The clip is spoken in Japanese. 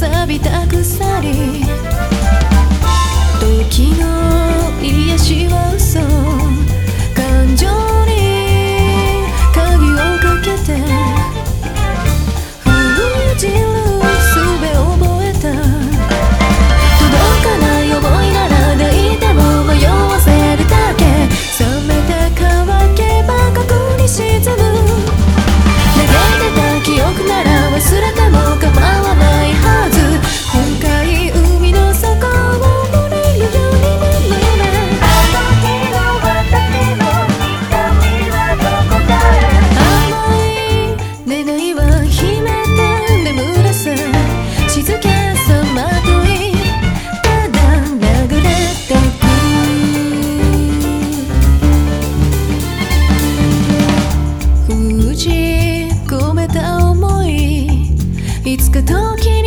錆びた鎖た思い。いつか時